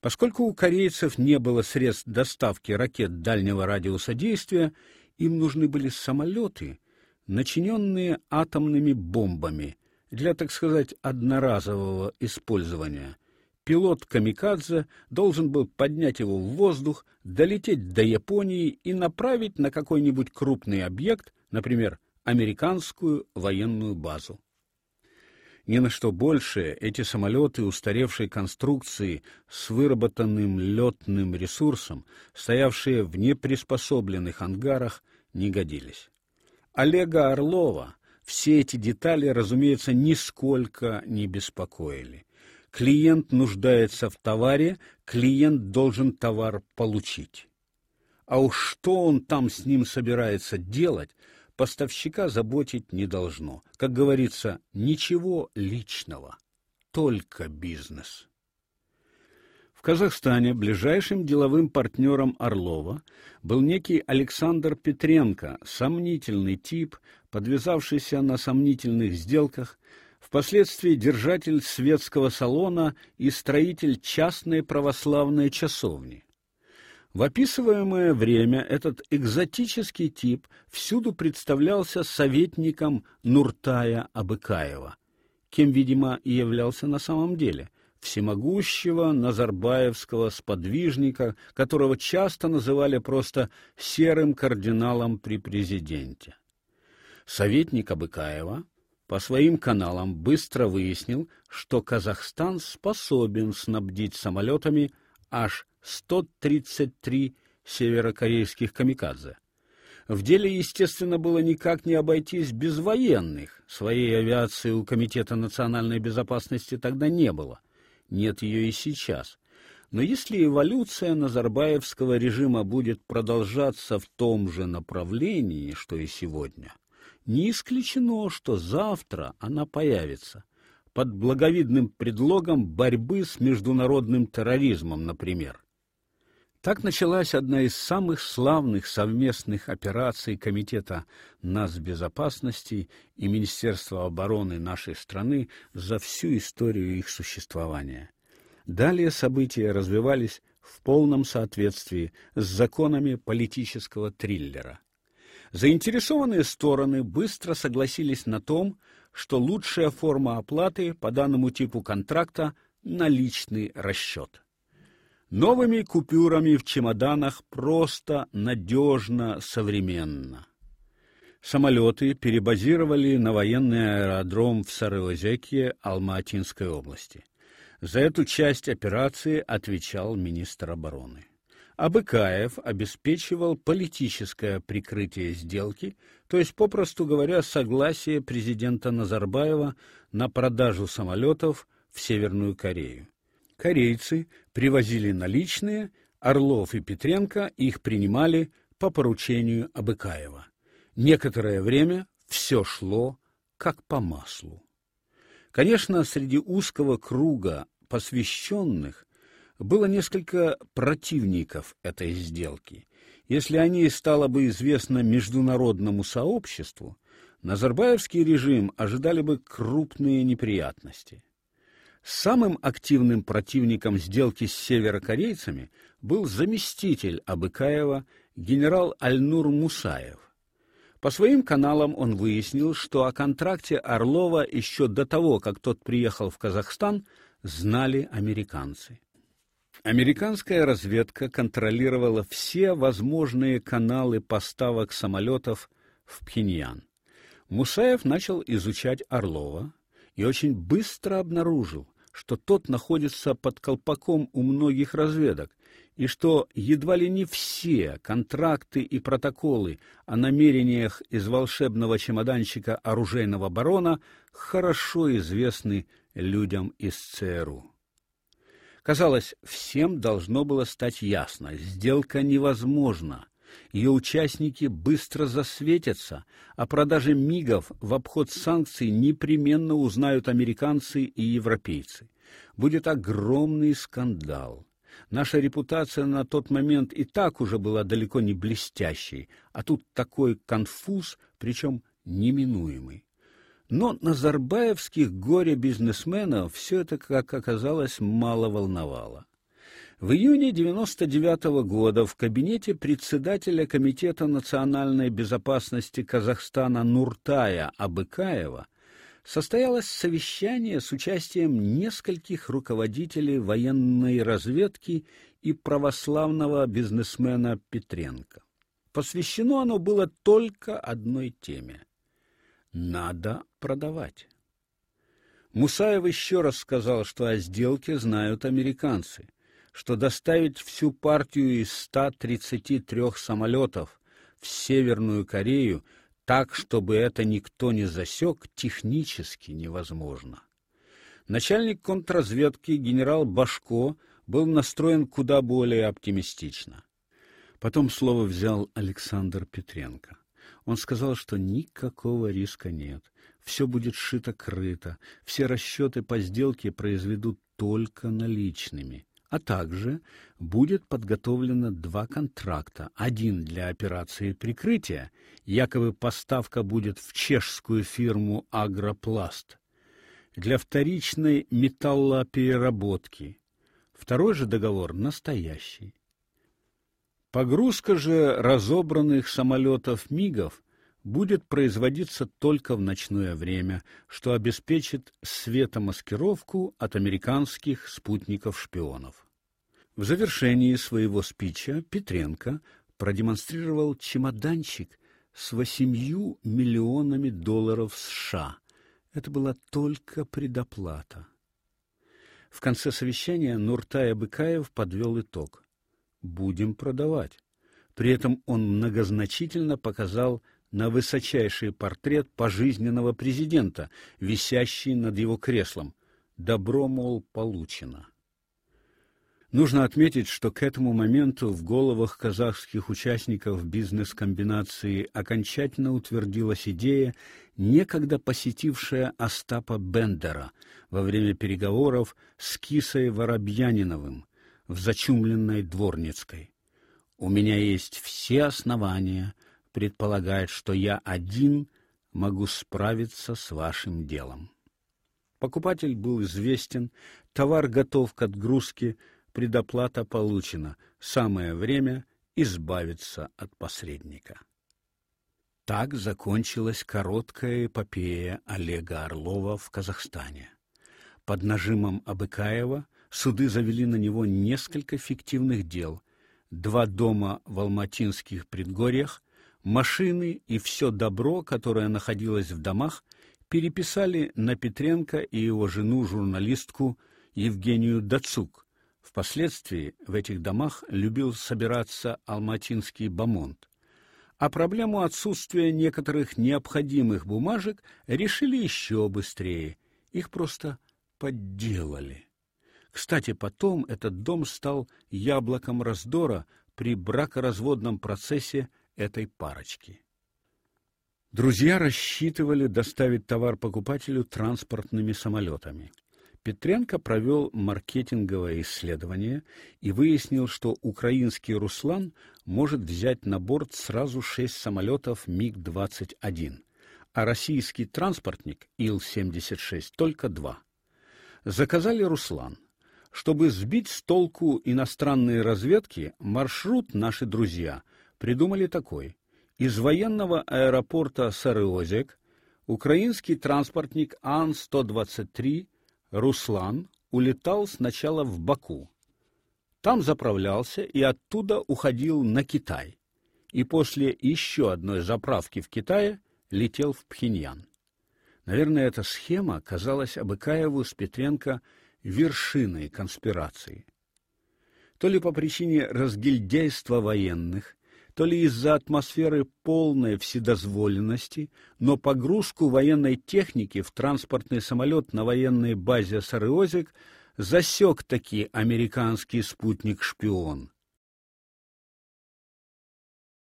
Поскольку у корейцев не было средств доставки ракет дальнего радиуса действия, им нужны были самолеты, начиненные атомными бомбами для, так сказать, одноразового использования. Пилот камикадзе должен был поднять его в воздух, долететь до Японии и направить на какой-нибудь крупный объект, например, американскую военную базу. Ни на что больше эти самолеты устаревшей конструкции с выработанным летным ресурсом, стоявшие в неприспособленных ангарах, не годились. Олега Орлова все эти детали, разумеется, нисколько не беспокоили. Клиент нуждается в товаре, клиент должен товар получить. А уж что он там с ним собирается делать, поставщика заботить не должно. Как говорится, ничего личного, только бизнес. В Казахстане ближайшим деловым партнером Орлова был некий Александр Петренко, сомнительный тип, подвязавшийся на сомнительных сделках, впоследствии держатель светского салона и строитель частной православной часовни. В описываемое время этот экзотический тип всюду представлялся советником Нуртая Абыкаева, кем, видимо, и являлся на самом деле – всемогущего назарбаевского сподвижника, которого часто называли просто серым кардиналом при президенте. Советник Абыкаева по своим каналам быстро выяснил, что Казахстан способен снабдить самолетами аж 133 северокорейских камикадзе. В деле, естественно, было никак не обойтись без военных. Своей авиации у Комитета национальной безопасности тогда не было нет ее и сейчас. Но если эволюция Назарбаевского режима будет продолжаться в том же направлении, что и сегодня, не исключено, что завтра она появится под благовидным предлогом борьбы с международным терроризмом, например. Так началась одна из самых славных совместных операций Комитета нацбезопасности и Министерства обороны нашей страны за всю историю их существования. Далее события развивались в полном соответствии с законами политического триллера. Заинтересованные стороны быстро согласились на том, что лучшая форма оплаты по данному типу контракта наличный расчет. Новыми купюрами в чемоданах просто надежно, современно. Самолеты перебазировали на военный аэродром в Сарыозеке Алма-Атинской области. За эту часть операции отвечал министр обороны. Абыкаев обеспечивал политическое прикрытие сделки, то есть, попросту говоря, согласие президента Назарбаева на продажу самолетов в Северную Корею. Корейцы привозили наличные, Орлов и Петренко их принимали по поручению Абыкаева. Некоторое время все шло как по маслу. Конечно, среди узкого круга посвященных было несколько противников этой сделки. Если о ней стало бы известно международному сообществу, Назарбаевский режим ожидали бы крупные неприятности. Самым активным противником сделки с северокорейцами был заместитель Абыкаева генерал Альнур Мусаев. По своим каналам он выяснил, что о контракте Орлова еще до того, как тот приехал в Казахстан, знали американцы. Американская разведка контролировала все возможные каналы поставок самолетов в Пхеньян. Мусаев начал изучать Орлова, и очень быстро обнаружил, что тот находится под колпаком у многих разведок, и что едва ли не все контракты и протоколы о намерениях из волшебного чемоданчика оружейного барона хорошо известны людям из ЦРУ. Казалось, всем должно было стать ясно: сделка невозможна. Ее участники быстро засветятся, а продажи мигов в обход санкций непременно узнают американцы и европейцы. Будет огромный скандал. Наша репутация на тот момент и так уже была далеко не блестящей, а тут такой конфуз, причем неминуемый. Но назарбаевских горе-бизнесменов все это, как оказалось, мало волновало. В июне 99 -го года в кабинете председателя Комитета национальной безопасности Казахстана Нуртая Абыкаева состоялось совещание с участием нескольких руководителей военной разведки и православного бизнесмена Петренко. Посвящено оно было только одной теме надо продавать. Мусаев еще раз сказал, что о сделке знают американцы, что доставить всю партию из 133 самолетов в Северную Корею так, чтобы это никто не засек, технически невозможно. Начальник контрразведки генерал Башко был настроен куда более оптимистично. Потом слово взял Александр Петренко. Он сказал, что никакого риска нет. Все будет шито-крыто. Все расчеты по сделке произведут только наличными. А также будет подготовлено два контракта. Один для операции прикрытия, якобы поставка будет в чешскую фирму Агропласт. Для вторичной металлопереработки. Второй же договор настоящий. Погрузка же разобранных самолетов МиГов будет производиться только в ночное время, что обеспечит светомаскировку от американских спутников-шпионов. В завершении своего спича Петренко продемонстрировал чемоданчик с восемью миллионами долларов США. Это была только предоплата. В конце совещания Нуртай Абыкаев подвел итог будем продавать. При этом он многозначительно показал на высочайший портрет пожизненного президента, висящий над его креслом. Добро, мол, получено. Нужно отметить, что к этому моменту в головах казахских участников бизнес-комбинации окончательно утвердилась идея, некогда посетившая Остапа Бендера во время переговоров с Кисой Воробьяниновым, в зачумленной Дворницкой. У меня есть все основания предполагать, что я один могу справиться с вашим делом. Покупатель был известен, товар готов к отгрузке, предоплата получена. Самое время избавиться от посредника. Так закончилась короткая эпопея Олега Орлова в Казахстане. Под нажимом Абыкаева суды завели на него несколько фиктивных дел: два дома в Алматинских предгорьях, машины и все добро, которое находилось в домах, переписали на Петренко и его жену журналистку Евгению Дацук. Впоследствии в этих домах любил собираться алматинский бомонд. А проблему отсутствия некоторых необходимых бумажек решили еще быстрее. Их просто подделали. Кстати, потом этот дом стал яблоком раздора при бракоразводном процессе этой парочки. Друзья рассчитывали доставить товар покупателю транспортными самолетами. Петренко провел маркетинговое исследование и выяснил, что украинский Руслан может взять на борт сразу шесть самолетов МиГ-21, а российский транспортник Ил-76 только два. Заказали Руслан – чтобы сбить с толку иностранные разведки, маршрут наши друзья придумали такой: из военного аэропорта Сарыозек украинский транспортник Ан-123 Руслан улетал сначала в Баку. Там заправлялся и оттуда уходил на Китай. И после еще одной заправки в Китае летел в Пхеньян. Наверное, эта схема казалась Абыкаеву с Петренко вершиной конспирации. То ли по причине разгильдяйства военных, то ли из-за атмосферы полной вседозволенности, но погрузку военной техники в транспортный самолет на военной базе Сарыозик засек таки американский спутник-шпион.